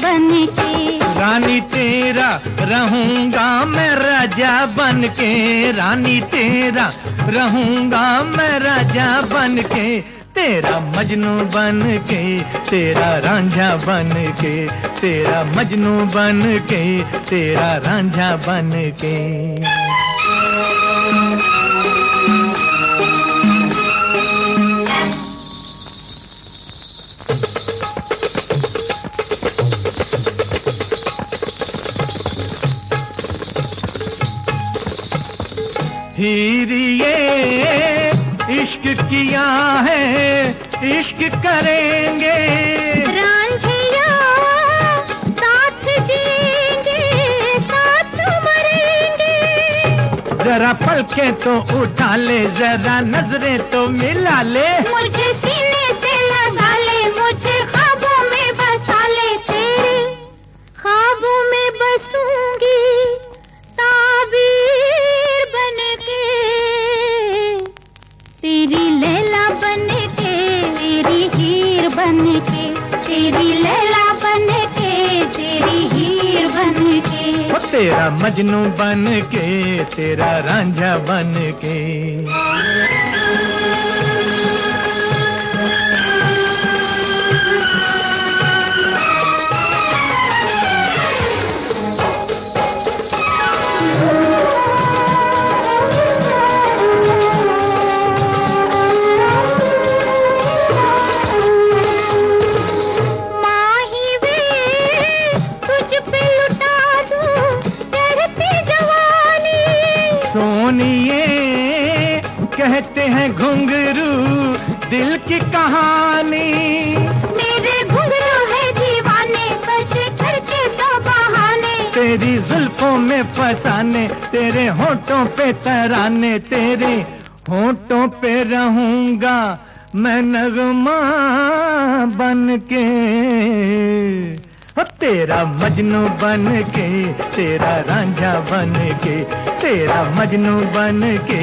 बन के। रानी तेरा रहूँगा मैं राजा बन के। रानी तेरा रहूँगा मैं राजा बन के। तेरा मजनू बन के, तेरा रांझा बन के। तेरा मजनू बन के, तेरा रांझा बन के। हीर ये इश्क किया है इश्क करेंगे। साथ जिएँगे साथ मरेंगे। जरा पलके तो उठा ले जरा नजरे तो मिला ले। मुझे तेरी लैला बन के, तेरी हीर बन के, तेरी लैला बन के, तेरी हीर बन के। तेरा मजनू बन के, तेरा रांझा बन के। कहते हैं घुंघरू दिल की कहानी। मेरे घुंघरू है दीवाने करके तो बहाने। तेरी जुल्फों में फसाने तेरे होठों पे तराने तेरे होठों पे रहूँगा मैं नगमा बन के। तेरा मजनू बन के तेरा रांझा बन के तेरा मजनू बन के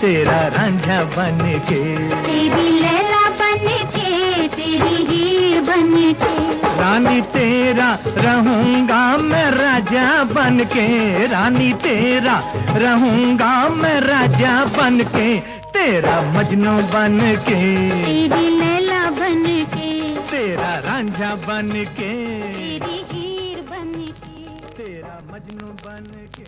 तेरा रांझा बन के तेरी लैला बन के तेरी हीर बन के रानी तेरा रहूँगा मैं राजा बन के रानी तेरा रहूँगा मैं राजा बन के तेरा मजनू बन के तेरी लैला बन के तेरा रांझा बन के तेरी हीर बन के तेरा मजनू बन के